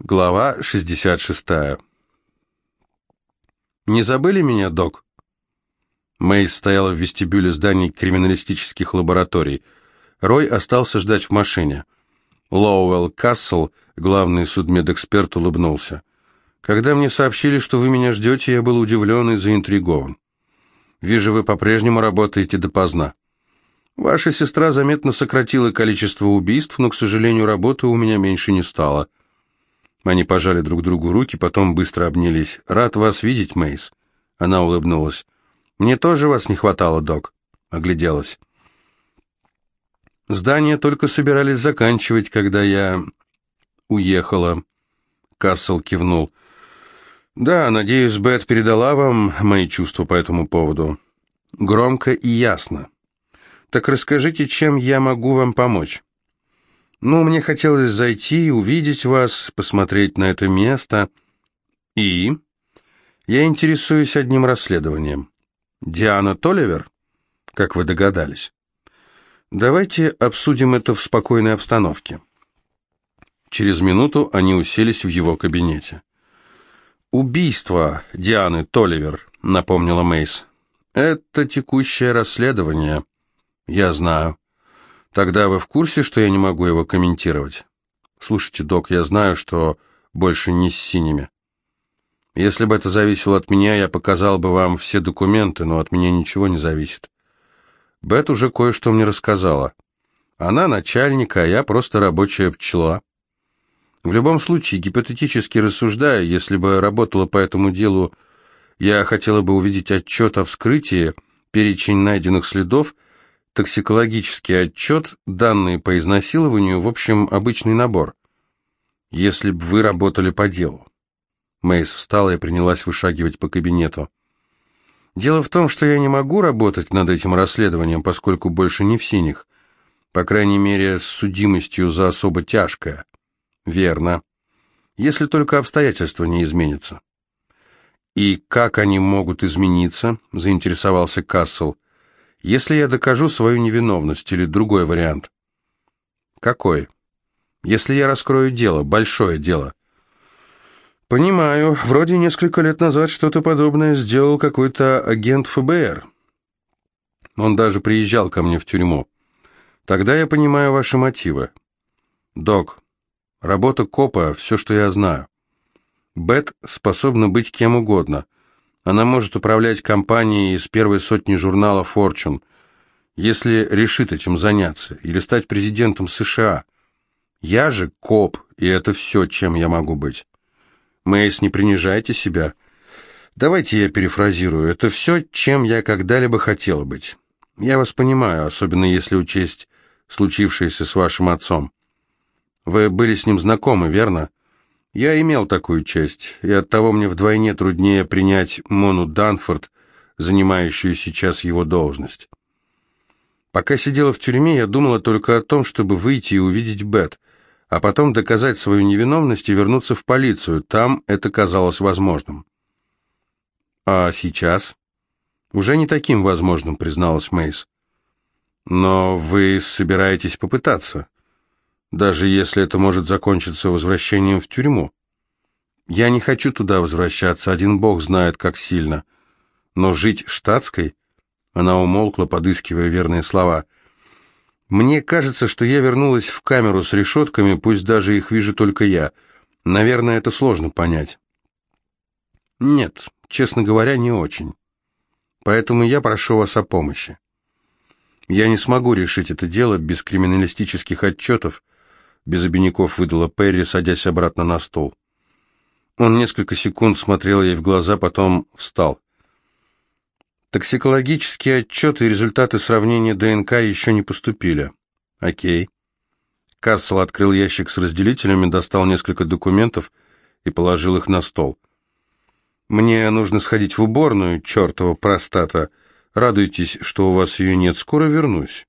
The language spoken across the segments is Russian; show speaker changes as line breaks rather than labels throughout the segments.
Глава 66. «Не забыли меня, док?» Мэйс стояла в вестибюле зданий криминалистических лабораторий. Рой остался ждать в машине. Лоуэлл Кассел, главный судмедэксперт, улыбнулся. «Когда мне сообщили, что вы меня ждете, я был удивлен и заинтригован. Вижу, вы по-прежнему работаете допоздна. Ваша сестра заметно сократила количество убийств, но, к сожалению, работы у меня меньше не стало». Они пожали друг другу руки, потом быстро обнялись. «Рад вас видеть, Мейс». Она улыбнулась. «Мне тоже вас не хватало, док». Огляделась. Здание только собирались заканчивать, когда я уехала. Кассел кивнул. «Да, надеюсь, Бет передала вам мои чувства по этому поводу. Громко и ясно. Так расскажите, чем я могу вам помочь?» Ну, мне хотелось зайти, увидеть вас, посмотреть на это место. И? Я интересуюсь одним расследованием. Диана Толивер? Как вы догадались. Давайте обсудим это в спокойной обстановке. Через минуту они уселись в его кабинете. «Убийство Дианы Толивер», — напомнила Мейс. «Это текущее расследование». «Я знаю». Тогда вы в курсе, что я не могу его комментировать? Слушайте, док, я знаю, что больше не с синими. Если бы это зависело от меня, я показал бы вам все документы, но от меня ничего не зависит. Бет уже кое-что мне рассказала. Она начальник, а я просто рабочая пчела. В любом случае, гипотетически рассуждая, если бы работала по этому делу, я хотела бы увидеть отчет о вскрытии, перечень найденных следов Токсикологический отчет, данные по изнасилованию, в общем, обычный набор. Если бы вы работали по делу. Мейс встала и принялась вышагивать по кабинету. Дело в том, что я не могу работать над этим расследованием, поскольку больше не в синих. По крайней мере, с судимостью за особо тяжкое. Верно. Если только обстоятельства не изменятся. И как они могут измениться, заинтересовался Кассел. Если я докажу свою невиновность или другой вариант. Какой? Если я раскрою дело, большое дело. Понимаю, вроде несколько лет назад что-то подобное сделал какой-то агент ФБР. Он даже приезжал ко мне в тюрьму. Тогда я понимаю ваши мотивы. Док, работа копа — все, что я знаю. Бет способна быть кем угодно. Она может управлять компанией из первой сотни журнала Fortune, если решит этим заняться, или стать президентом США. Я же коп, и это все, чем я могу быть. Мэйс, не принижайте себя. Давайте я перефразирую. Это все, чем я когда-либо хотела быть. Я вас понимаю, особенно если учесть случившееся с вашим отцом. Вы были с ним знакомы, верно? Я имел такую честь, и оттого мне вдвойне труднее принять Мону Данфорд, занимающую сейчас его должность. Пока сидела в тюрьме, я думала только о том, чтобы выйти и увидеть Бет, а потом доказать свою невиновность и вернуться в полицию. Там это казалось возможным. А сейчас? Уже не таким возможным, призналась Мейс. Но вы собираетесь попытаться даже если это может закончиться возвращением в тюрьму. Я не хочу туда возвращаться, один бог знает, как сильно. Но жить штатской... Она умолкла, подыскивая верные слова. Мне кажется, что я вернулась в камеру с решетками, пусть даже их вижу только я. Наверное, это сложно понять. Нет, честно говоря, не очень. Поэтому я прошу вас о помощи. Я не смогу решить это дело без криминалистических отчетов, без обиняков выдала Перри, садясь обратно на стол. Он несколько секунд смотрел ей в глаза, потом встал. Токсикологические отчеты и результаты сравнения ДНК еще не поступили. Окей. Кассел открыл ящик с разделителями, достал несколько документов и положил их на стол. «Мне нужно сходить в уборную, чертова простата. Радуйтесь, что у вас ее нет, скоро вернусь».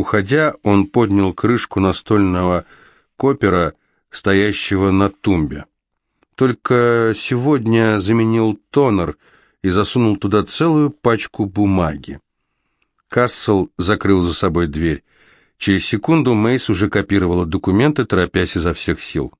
Уходя, он поднял крышку настольного копера, стоящего на тумбе. Только сегодня заменил тонер и засунул туда целую пачку бумаги. Кассел закрыл за собой дверь. Через секунду Мейс уже копировала документы, торопясь изо всех сил.